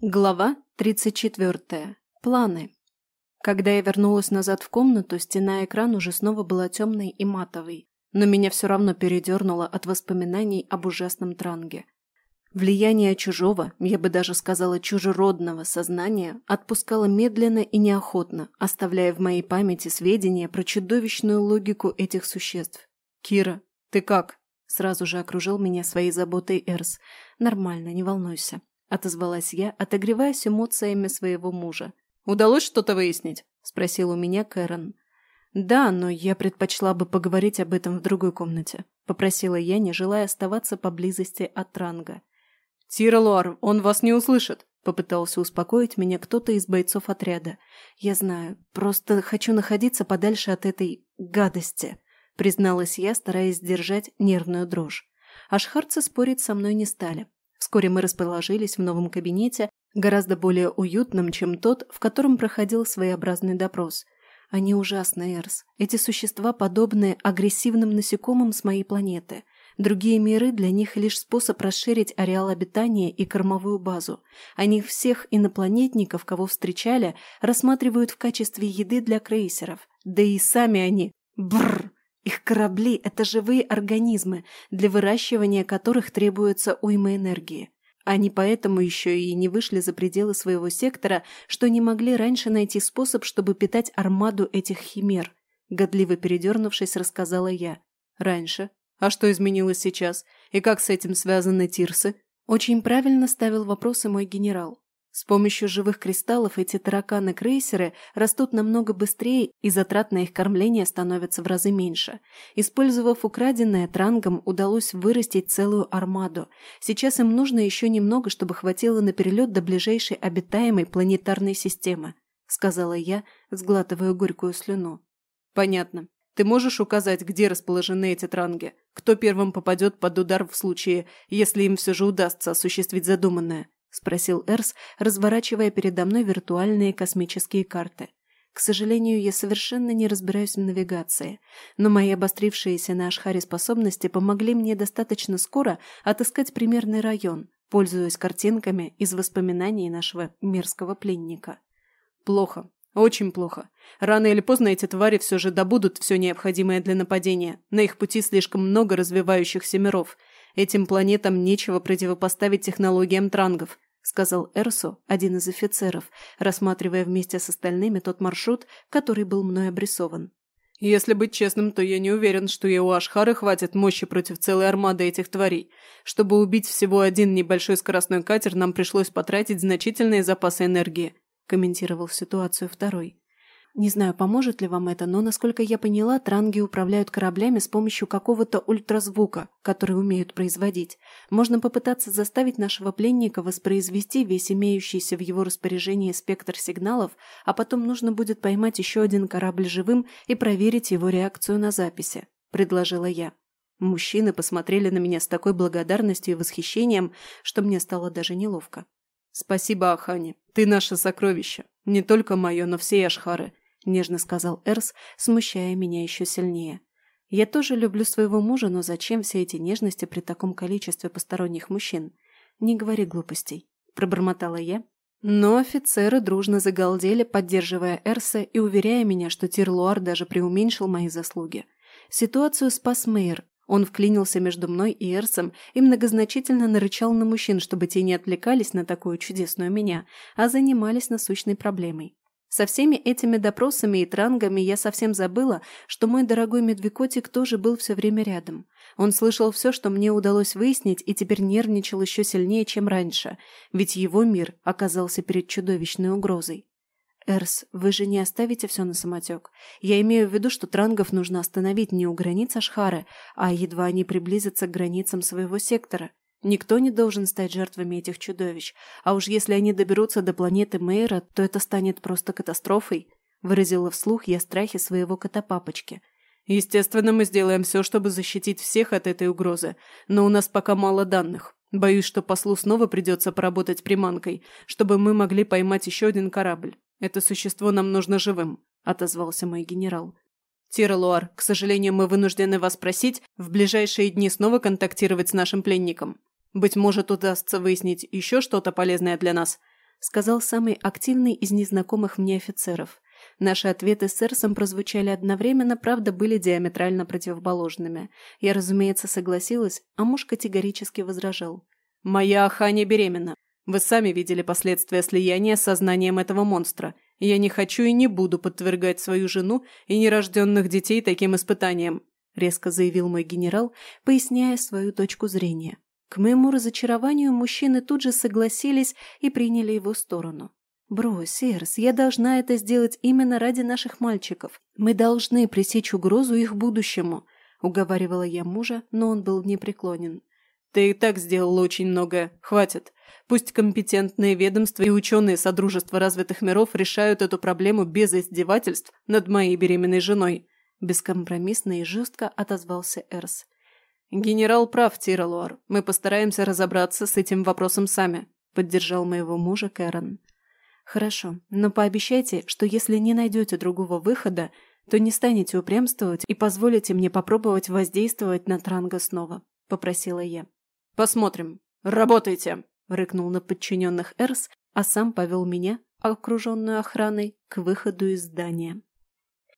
Глава 34. Планы. Когда я вернулась назад в комнату, стена экран уже снова была темной и матовой, но меня все равно передернуло от воспоминаний об ужасном транге. Влияние чужого, я бы даже сказала чужеродного сознания, отпускало медленно и неохотно, оставляя в моей памяти сведения про чудовищную логику этих существ. «Кира, ты как?» Сразу же окружил меня своей заботой Эрс. «Нормально, не волнуйся» отозвалась я, отогреваясь эмоциями своего мужа. «Удалось что-то выяснить?» – спросил у меня Кэрон. «Да, но я предпочла бы поговорить об этом в другой комнате», – попросила я, не желая оставаться поблизости от Ранга. «Тиралуар, он вас не услышит», – попытался успокоить меня кто-то из бойцов отряда. «Я знаю, просто хочу находиться подальше от этой гадости», – призналась я, стараясь сдержать нервную дрожь. Ашхарцы спорить со мной не стали. Вскоре мы расположились в новом кабинете, гораздо более уютном, чем тот, в котором проходил своеобразный допрос. Они ужасны, Эрс. Эти существа подобны агрессивным насекомым с моей планеты. Другие миры для них лишь способ расширить ареал обитания и кормовую базу. Они всех инопланетников, кого встречали, рассматривают в качестве еды для крейсеров. Да и сами они... Бррр! Их корабли – это живые организмы, для выращивания которых требуется уйма энергии. Они поэтому еще и не вышли за пределы своего сектора, что не могли раньше найти способ, чтобы питать армаду этих химер. Годливо передернувшись, рассказала я. Раньше. А что изменилось сейчас? И как с этим связаны тирсы? Очень правильно ставил вопросы мой генерал. С помощью живых кристаллов эти тараканы-крейсеры растут намного быстрее, и затрат на их кормление становится в разы меньше. Использовав украденное, трангам удалось вырастить целую армаду. Сейчас им нужно еще немного, чтобы хватило на перелет до ближайшей обитаемой планетарной системы, сказала я, сглатывая горькую слюну. Понятно. Ты можешь указать, где расположены эти транги? Кто первым попадет под удар в случае, если им все же удастся осуществить задуманное? – спросил Эрс, разворачивая передо мной виртуальные космические карты. К сожалению, я совершенно не разбираюсь в навигации, но мои обострившиеся на Ашхаре способности помогли мне достаточно скоро отыскать примерный район, пользуясь картинками из воспоминаний нашего мерзкого пленника. Плохо. Очень плохо. Рано или поздно эти твари все же добудут все необходимое для нападения. На их пути слишком много развивающихся миров – Этим планетам нечего противопоставить технологиям трангов», сказал Эрсу, один из офицеров, рассматривая вместе с остальными тот маршрут, который был мной обрисован. «Если быть честным, то я не уверен, что и у Ашхары хватит мощи против целой армады этих тварей. Чтобы убить всего один небольшой скоростной катер, нам пришлось потратить значительные запасы энергии», комментировал ситуацию второй. Не знаю, поможет ли вам это, но, насколько я поняла, транги управляют кораблями с помощью какого-то ультразвука, который умеют производить. Можно попытаться заставить нашего пленника воспроизвести весь имеющийся в его распоряжении спектр сигналов, а потом нужно будет поймать еще один корабль живым и проверить его реакцию на записи», – предложила я. Мужчины посмотрели на меня с такой благодарностью и восхищением, что мне стало даже неловко. «Спасибо, Ахани. Ты наше сокровище. Не только мое, но всей Ашхары. – нежно сказал Эрс, смущая меня еще сильнее. «Я тоже люблю своего мужа, но зачем все эти нежности при таком количестве посторонних мужчин? Не говори глупостей», – пробормотала я. Но офицеры дружно загалдели, поддерживая Эрса и уверяя меня, что Тирлуар даже преуменьшил мои заслуги. Ситуацию спас Мейер. Он вклинился между мной и Эрсом и многозначительно нарычал на мужчин, чтобы те не отвлекались на такую чудесную меня, а занимались насущной проблемой. Со всеми этими допросами и трангами я совсем забыла, что мой дорогой медвекотик тоже был все время рядом. Он слышал все, что мне удалось выяснить, и теперь нервничал еще сильнее, чем раньше, ведь его мир оказался перед чудовищной угрозой. «Эрс, вы же не оставите все на самотек. Я имею в виду, что трангов нужно остановить не у границ Ашхары, а едва они приблизятся к границам своего сектора. Никто не должен стать жертвами этих чудовищ, а уж если они доберутся до планеты Мейра, то это станет просто катастрофой», – выразила вслух я страхи своего кота-папочки. «Естественно, мы сделаем все, чтобы защитить всех от этой угрозы, но у нас пока мало данных. Боюсь, что послу снова придется поработать приманкой, чтобы мы могли поймать еще один корабль. Это существо нам нужно живым», – отозвался мой генерал. Тиралуар, к сожалению, мы вынуждены вас просить в ближайшие дни снова контактировать с нашим пленником. Быть может, удастся выяснить еще что-то полезное для нас», сказал самый активный из незнакомых мне офицеров. Наши ответы с Эрсом прозвучали одновременно, правда, были диаметрально противоположными. Я, разумеется, согласилась, а муж категорически возражал. «Моя Аханя беременна. Вы сами видели последствия слияния с сознанием этого монстра. Я не хочу и не буду подвергать свою жену и нерожденных детей таким испытаниям», резко заявил мой генерал, поясняя свою точку зрения. К моему разочарованию мужчины тут же согласились и приняли его сторону. «Брось, Эрс, я должна это сделать именно ради наших мальчиков. Мы должны пресечь угрозу их будущему», — уговаривала я мужа, но он был непреклонен. «Ты и так сделала очень многое. Хватит. Пусть компетентные ведомства и ученые Содружества развитых миров решают эту проблему без издевательств над моей беременной женой», — бескомпромиссно и жестко отозвался Эрс. «Генерал прав, Тиралуар. Мы постараемся разобраться с этим вопросом сами», — поддержал моего мужа Кэрон. «Хорошо, но пообещайте, что если не найдете другого выхода, то не станете упрямствовать и позволите мне попробовать воздействовать на Транга снова», — попросила я. «Посмотрим. Работайте!» — рыкнул на подчиненных Эрс, а сам повел меня, окруженную охраной, к выходу из здания.